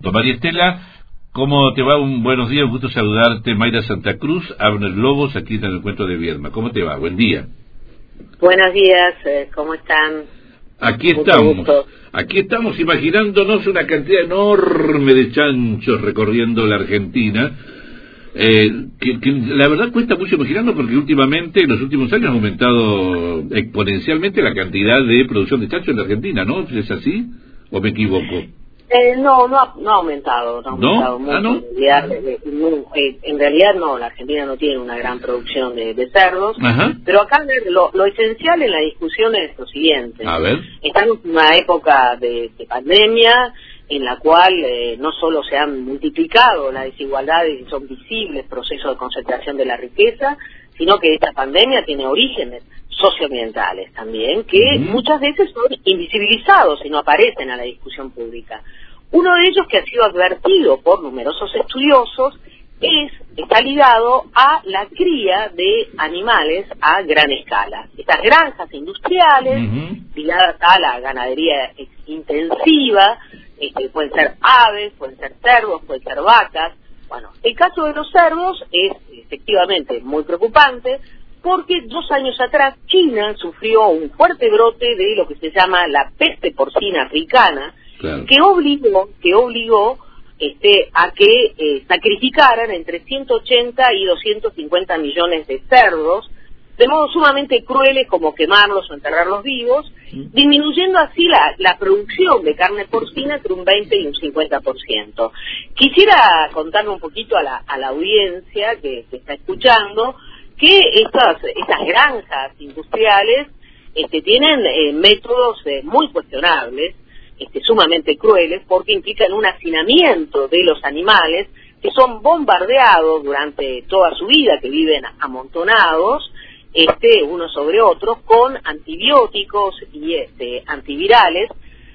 Don María Estela, ¿cómo te va? Un buenos días, un gusto saludarte. Mayra Santa Cruz, Abner Lobos, aquí en el encuentro de Viedma. ¿Cómo te va? Buen día. Buenos días, eh, ¿cómo están? Aquí estamos, aquí estamos imaginándonos una cantidad enorme de chanchos recorriendo la Argentina. Eh, que, que, la verdad cuesta mucho imaginarlo porque últimamente, en los últimos años, ha aumentado exponencialmente la cantidad de producción de chanchos en la Argentina, ¿no? ¿Es así? ¿O me equivoco? Eh, no, no ha, no ha aumentado, no ha aumentado mucho. ¿Ah, no? En, realidad, eh, eh, en realidad no, la Argentina no tiene una gran producción de, de cerdos, Ajá. pero acá lo, lo esencial en la discusión es lo siguiente. A ver. Estamos en una época de, de pandemia en la cual eh, no solo se han multiplicado las desigualdades y son visibles procesos de concentración de la riqueza, sino que esta pandemia tiene orígenes socioambientales también, que muchas veces son invisibilizados y no aparecen a la discusión pública. Uno de ellos que ha sido advertido por numerosos estudiosos es está ligado a la cría de animales a gran escala. Estas granjas industriales Ujú. ligadas a la ganadería intensiva, este, pueden ser aves, pueden ser cerdos, pueden ser vacas. Bueno, el caso de los cerdos es efectivamente muy preocupante porque dos años atrás China sufrió un fuerte brote de lo que se llama la peste porcina africana, Claro. que obligó, que obligó este, a que eh, sacrificaran entre 180 y 250 millones de cerdos, de modo sumamente crueles como quemarlos o enterrarlos vivos, disminuyendo así la, la producción de carne porcina entre un 20 y un 50%. Quisiera contarle un poquito a la, a la audiencia que, que está escuchando que estas, estas granjas industriales este, tienen eh, métodos eh, muy cuestionables, este, sumamente crueles, porque implican un hacinamiento de los animales que son bombardeados durante toda su vida, que viven amontonados, este, unos sobre otros, con antibióticos y este, antivirales,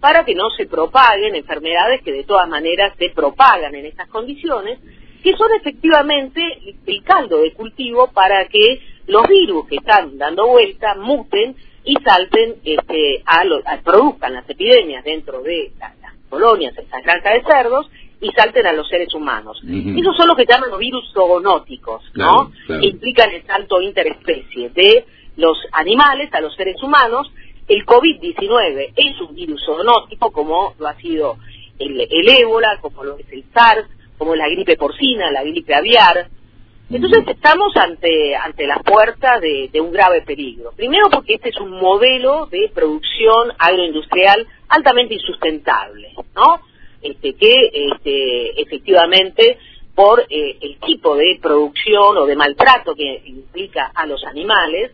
para que no se propaguen enfermedades que de todas maneras se propagan en estas condiciones, que son efectivamente el caldo de cultivo para que los virus que están dando vuelta muten y salten este, a, lo- produzcan las epidemias dentro de la- las colonias, estas granjas de cerdos, y salten a los seres humanos. Ujú. Esos son los que llaman los virus zoonóticos, ¿no? claro. Que implican el salto interespecie de los animales a los seres humanos. El COVID-19 es un virus zoonótico, como lo ha sido el, el ébola, como lo es el SARS, como la gripe porcina, la gripe aviar. Entonces estamos ante, ante la puerta de, de un grave peligro. Primero porque este es un modelo de producción agroindustrial altamente insustentable, ¿no? Este, que este, efectivamente por eh, el tipo de producción o de maltrato que implica a los animales,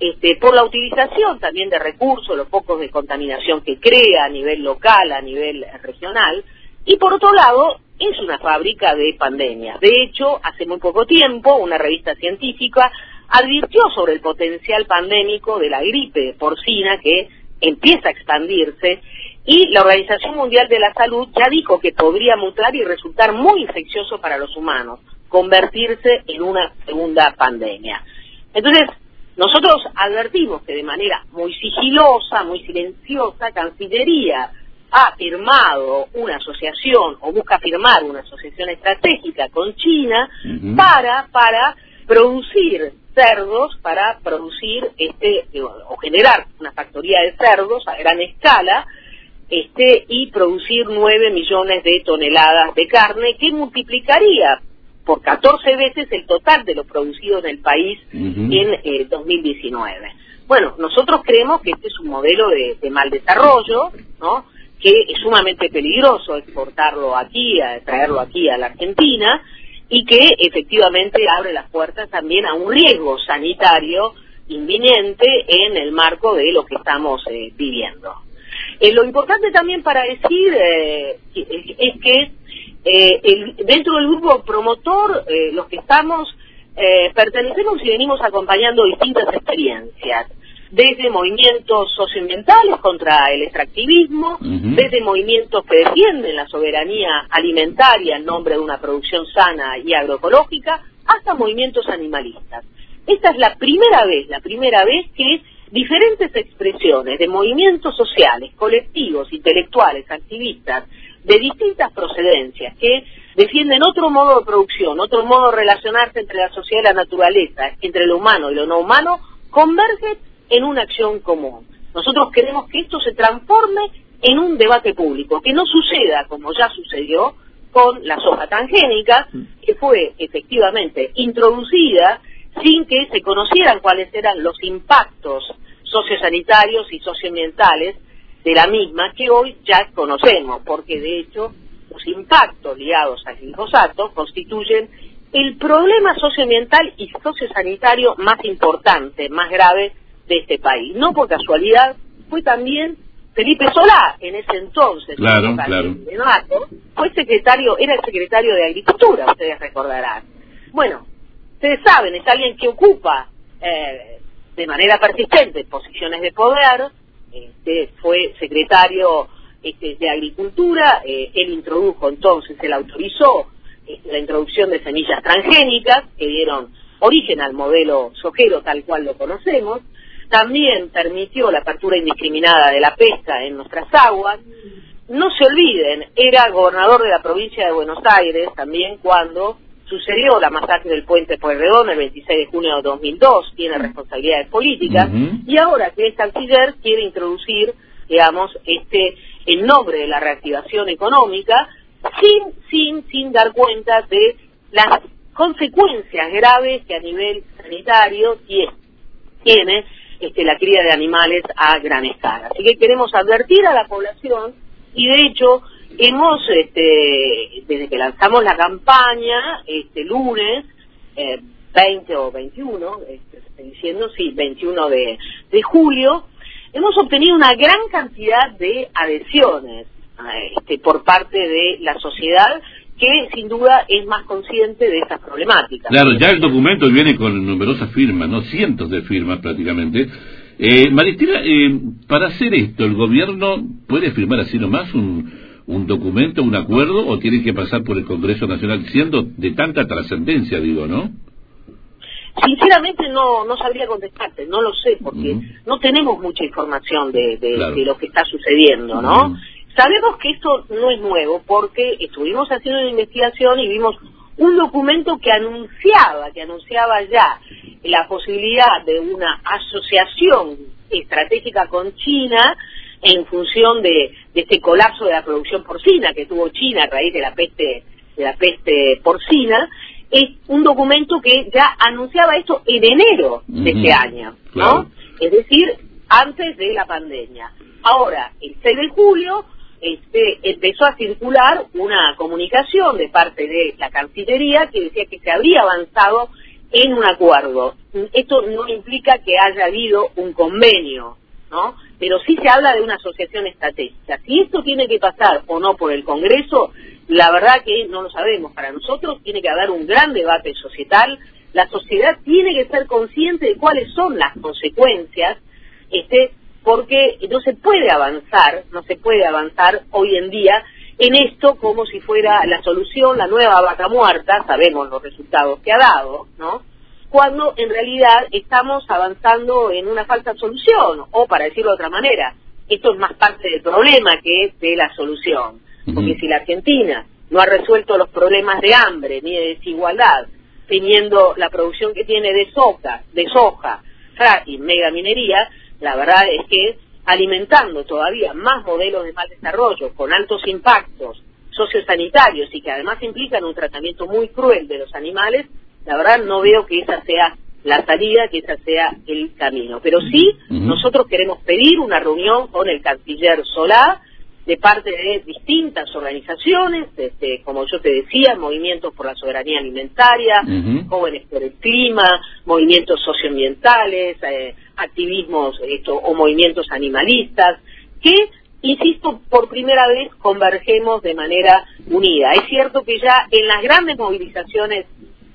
este, por la utilización también de recursos, los focos de contaminación que crea a nivel local, a nivel regional, y por otro lado, es una fábrica de pandemias. De hecho, hace muy poco tiempo, una revista científica advirtió sobre el potencial pandémico de la gripe porcina que empieza a expandirse y la Organización Mundial de la Salud ya dijo que podría mutar y resultar muy infeccioso para los humanos, convertirse en una segunda pandemia. Entonces, nosotros advertimos que de manera muy sigilosa, muy silenciosa, Cancillería ha firmado una asociación o busca firmar una asociación estratégica con China para para producir cerdos, para producir este o generar una factoría de cerdos a gran escala este y producir 9 millones de toneladas de carne que multiplicaría por 14 veces el total de lo producido en el país Ujú. en eh, 2019. Bueno, nosotros creemos que este es un modelo de, de mal desarrollo, ¿no? que es sumamente peligroso exportarlo aquí, a, traerlo aquí a la Argentina, y que efectivamente abre las puertas también a un riesgo sanitario inminente en el marco de lo que estamos eh, viviendo. Eh, lo importante también para decir eh, es, es que eh, el- dentro del grupo promotor, eh, los que estamos, eh, pertenecemos y venimos acompañando distintas experiencias, desde movimientos socioambientales contra el extractivismo, desde movimientos que defienden la soberanía alimentaria en nombre de una producción sana y agroecológica, hasta movimientos animalistas. Esta es la primera vez, la primera vez que diferentes expresiones de movimientos sociales, colectivos, intelectuales, activistas, de distintas procedencias que defienden otro modo de producción, otro modo de relacionarse entre la sociedad y la naturaleza, entre lo humano y lo no humano, convergen en una acción común. Nosotros queremos que esto se transforme en un debate público, que no suceda como ya sucedió con la soja transgénica, que fue efectivamente introducida sin que se conocieran cuáles eran los impactos sociosanitarios y socioambientales de la misma que hoy ya conocemos, porque de hecho los impactos ligados al glifosato constituyen el problema socioambiental y sociosanitario más importante, más grave de este país. No por casualidad, fue también Felipe Solá, en ese entonces, claro, claro. fue secretario, era el secretario de Agricultura, ustedes recordarán. Bueno, ustedes saben, es alguien que ocupa eh, de manera persistente posiciones de poder, este, fue secretario este, de Agricultura, eh, él introdujo entonces, él autorizó este, la introducción de semillas transgénicas que dieron origen al modelo sojero tal cual lo conocemos, también permitió la apertura indiscriminada de la pesca en nuestras aguas. No se olviden, era gobernador de la provincia de Buenos Aires también cuando sucedió la masacre del puente Pueyrredón el 26 de junio de 2002, tiene responsabilidades políticas, y ahora que es canciller quiere introducir, digamos, este el nombre de la reactivación económica sin, sin, sin dar cuenta de las consecuencias graves que a nivel sanitario tiene este, la cría de animales a gran escala. Así que queremos advertir a la población y de hecho hemos, este, desde que lanzamos la campaña, este lunes, 20 eh, o 21, este, estoy diciendo, sí, 21 de, de julio, hemos obtenido una gran cantidad de adhesiones este, por parte de la sociedad que sin duda es más consciente de estas problemáticas. Claro, ya el documento viene con numerosas firmas, no cientos de firmas prácticamente. Eh, Maristina, eh, para hacer esto, ¿el gobierno puede firmar así nomás un, un documento, un acuerdo, o tiene que pasar por el Congreso Nacional, siendo de tanta trascendencia, digo, ¿no? Sinceramente no no sabría contestarte, no lo sé, porque no tenemos mucha información de, de, lo que está sucediendo, ¿no? Sabemos que esto no es nuevo porque estuvimos haciendo una investigación y vimos un documento que anunciaba, que anunciaba ya la posibilidad de una asociación estratégica con China en función de, este colapso de la producción porcina que tuvo China a raíz de la peste de la peste porcina es un documento que ya anunciaba esto en enero de este año, ¿no? Es decir, antes de la pandemia. Ahora, el 6 de julio este, empezó a circular una comunicación de parte de la Cancillería que decía que se habría avanzado en un acuerdo. Esto no implica que haya habido un convenio, ¿no? Pero sí se habla de una asociación estratégica. Si esto tiene que pasar o no por el Congreso, la verdad que no lo sabemos. Para nosotros tiene que haber un gran debate societal. La sociedad tiene que ser consciente de cuáles son las consecuencias este, porque no se puede avanzar, no se puede avanzar hoy en día en esto como si fuera la solución, la nueva vaca muerta, sabemos los resultados que ha dado, ¿no? Cuando en realidad estamos avanzando en una falsa solución, o para decirlo de otra manera, esto es más parte del problema que de la solución. Porque si la Argentina no ha resuelto los problemas de hambre ni de desigualdad, teniendo la producción que tiene de soja, de soja, fracking, megaminería, la verdad es que alimentando todavía más modelos de mal desarrollo con altos impactos sociosanitarios y que además implican un tratamiento muy cruel de los animales, la verdad no veo que esa sea la salida, que esa sea el camino. Pero sí, nosotros queremos pedir una reunión con el canciller Solá, de parte de distintas organizaciones, este, como yo te decía, movimientos por la soberanía alimentaria, jóvenes por el clima, movimientos socioambientales, eh, activismos esto, o movimientos animalistas, que, insisto, por primera vez convergemos de manera unida. Es cierto que ya en las grandes movilizaciones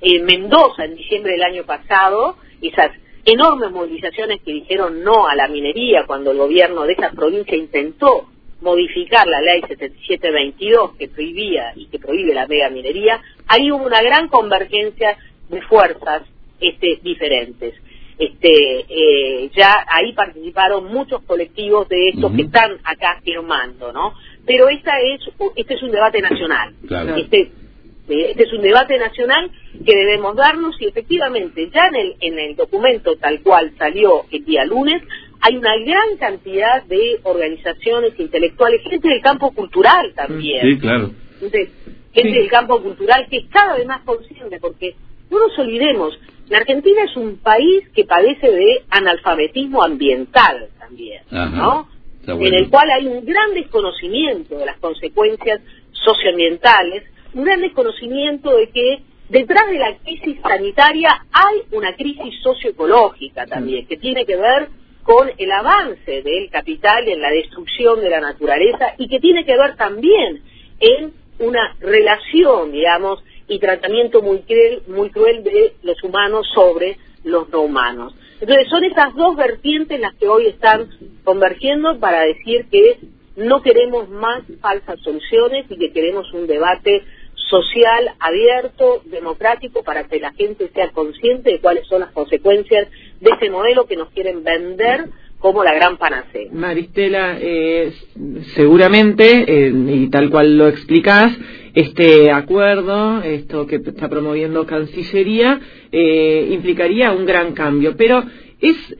en Mendoza en diciembre del año pasado, esas enormes movilizaciones que dijeron no a la minería cuando el gobierno de esa provincia intentó modificar la ley 7722 que prohibía y que prohíbe la mega minería, ahí hubo una gran convergencia de fuerzas este, diferentes. Este, eh, ya ahí participaron muchos colectivos de estos que están acá firmando, ¿no? pero esta es, este es un debate nacional. Este, este es un debate nacional que debemos darnos y efectivamente ya en el, en el documento tal cual salió el día lunes hay una gran cantidad de organizaciones intelectuales, gente del campo cultural también. Sí, claro. Entonces, gente del campo cultural que es cada vez más consciente porque no nos olvidemos, la Argentina es un país que padece de analfabetismo ambiental también, ¿no? En el cual hay un gran desconocimiento de las consecuencias socioambientales, un gran desconocimiento de que detrás de la crisis sanitaria hay una crisis socioecológica también, que tiene que ver con el avance del capital en la destrucción de la naturaleza y que tiene que ver también en una relación, digamos, y tratamiento muy cruel, muy cruel de los humanos sobre los no humanos. Entonces son esas dos vertientes las que hoy están convergiendo para decir que no queremos más falsas soluciones y que queremos un debate social abierto, democrático, para que la gente sea consciente de cuáles son las consecuencias de ese modelo que nos quieren vender como la gran panacea. Maristela, eh, seguramente, eh, y tal cual lo explicás, este acuerdo, esto que está promoviendo Cancillería, eh, implicaría un gran cambio. Pero es,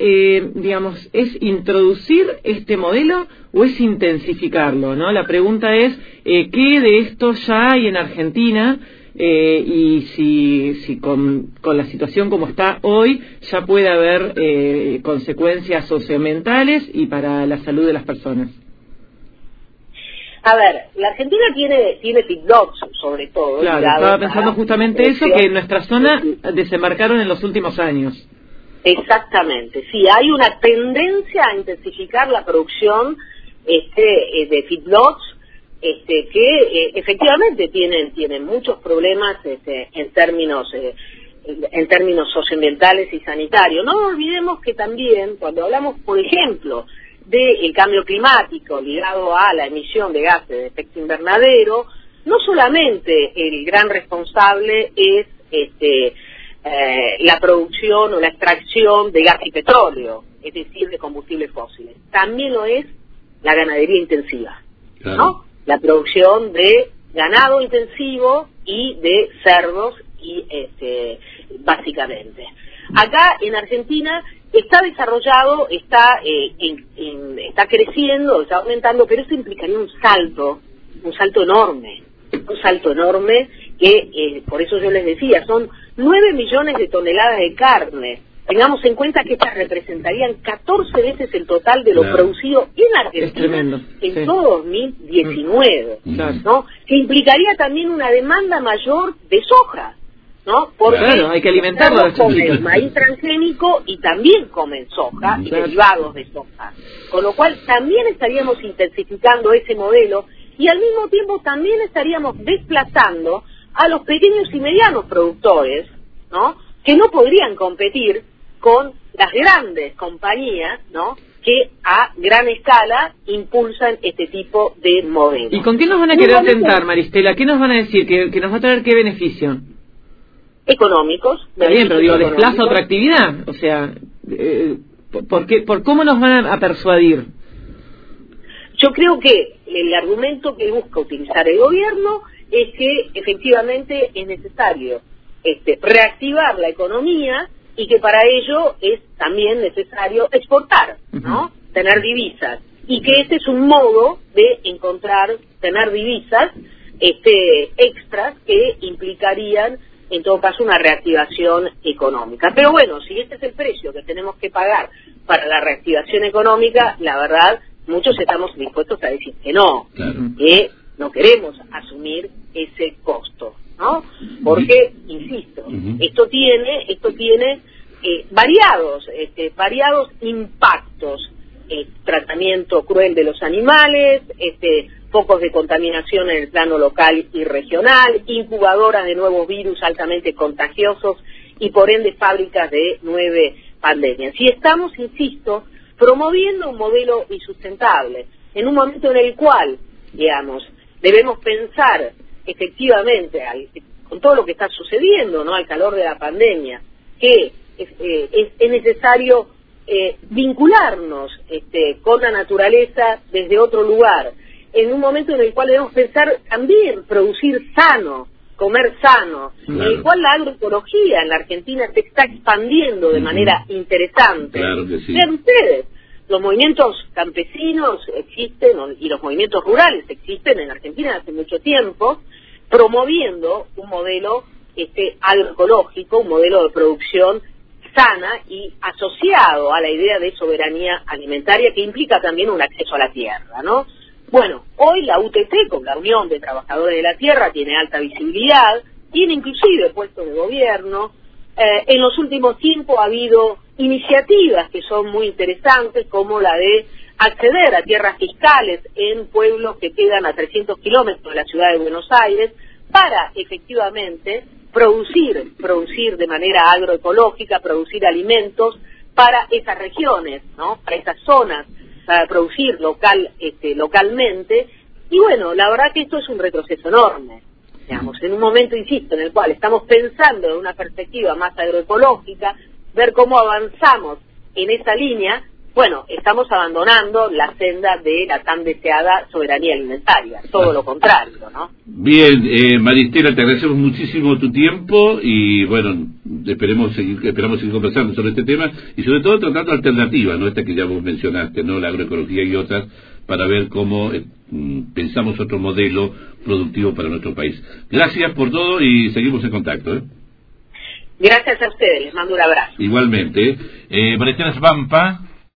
digamos, es introducir este modelo o es intensificarlo, ¿no? La pregunta es, ¿qué de esto ya hay en Argentina? eh, y si, si con, con, la situación como está hoy ya puede haber eh, consecuencias socioambientales y para la salud de las personas. A ver, la Argentina tiene tiene feedlots sobre todo. Claro, estaba pensando justamente eso, que en nuestra zona desembarcaron en los últimos años. Exactamente, sí, hay una tendencia a intensificar la producción este, eh, de feedlots este, que eh, efectivamente tienen tienen muchos problemas este, en términos eh, en términos socioambientales y sanitarios. No olvidemos que también cuando hablamos, por ejemplo, del cambio climático ligado a la emisión de gases de efecto invernadero, no solamente el gran responsable es este, eh, la producción o la extracción de gas y petróleo, es decir, de combustibles fósiles, también lo es la ganadería intensiva, ¿no? la producción de ganado intensivo y de cerdos y este, básicamente. Acá en Argentina está desarrollado, está eh, está creciendo, está aumentando, pero eso implicaría un salto, un salto enorme, un salto enorme que eh, por eso yo les decía, son nueve millones de toneladas de carne Tengamos en cuenta que estas representarían 14 veces el total de lo producido en Argentina en todo 2019, mm. ¿no? Que implicaría también una demanda mayor de soja, ¿no? Porque hay que alimentarlo. comen maíz transgénico y también comen soja y derivados de soja. Con lo cual también estaríamos intensificando ese modelo y al mismo tiempo también estaríamos desplazando a los pequeños y medianos productores, ¿no? Que no podrían competir con las grandes compañías, ¿no? que a gran escala impulsan este tipo de modelos. ¿Y con qué nos van a querer tentar, Maristela? ¿Qué nos van a decir? ¿Que, nos va a traer qué beneficio? Económicos. Está bien, pero digo, ¿desplaza otra actividad? O sea, eh, ¿por, qué, ¿por cómo nos van a persuadir? Yo creo que el argumento que busca utilizar el gobierno es que efectivamente es necesario este, reactivar la economía y que para ello es también necesario exportar, ¿no? Tener divisas. Y que este es un modo de encontrar, tener divisas este, extras que implicarían, en todo caso, una reactivación económica. Pero bueno, si este es el precio que tenemos que pagar para la reactivación económica, la verdad, muchos estamos dispuestos a decir que no, que no queremos asumir ese costo. ¿no? Porque, insisto, esto tiene, esto tiene eh, variados, este, variados impactos, eh, tratamiento cruel de los animales, este, focos de contaminación en el plano local y regional, incubadoras de nuevos virus altamente contagiosos y por ende fábricas de nueve pandemias. Y estamos, insisto, promoviendo un modelo insustentable, en un momento en el cual, digamos, debemos pensar efectivamente, con todo lo que está sucediendo, ¿no? Al calor de la pandemia, que es, eh, necesario eh, vincularnos este, con la naturaleza desde otro lugar en un momento en el cual debemos pensar también producir sano, comer sano, en el cual la agroecología en la Argentina se está expandiendo de manera interesante. Claro que sí. Ustedes, los movimientos campesinos existen y los movimientos rurales existen en Argentina hace mucho tiempo, promoviendo un modelo este, agroecológico, un modelo de producción sana y asociado a la idea de soberanía alimentaria que implica también un acceso a la tierra, ¿no? Bueno, hoy la UTT, con la Unión de Trabajadores de la Tierra, tiene alta visibilidad, tiene inclusive puestos de gobierno. Eh, en los últimos tiempos ha habido iniciativas que son muy interesantes, como la de acceder a tierras fiscales en pueblos que quedan a 300 kilómetros de la ciudad de Buenos Aires, para efectivamente producir, producir de manera agroecológica, producir alimentos para esas regiones, ¿no? Para esas zonas, para producir local, este, localmente. Y bueno, la verdad que esto es un retroceso enorme. En un momento, insisto, en el cual estamos pensando en una perspectiva más agroecológica, ver cómo avanzamos en esa línea, bueno, estamos abandonando la senda de la tan deseada soberanía alimentaria, todo lo contrario, ¿no? Bien, eh, Maristela, te agradecemos muchísimo tu tiempo y bueno, esperemos seguir, esperamos seguir conversando sobre este tema y sobre todo tratando alternativas, ¿no? Esta que ya vos mencionaste, ¿no? La agroecología y otras, para ver cómo eh, pensamos otro modelo productivo para nuestro país. Gracias por todo y seguimos en contacto, ¿eh? Gracias a ustedes, les mando un abrazo. Igualmente. Eh, Svampa,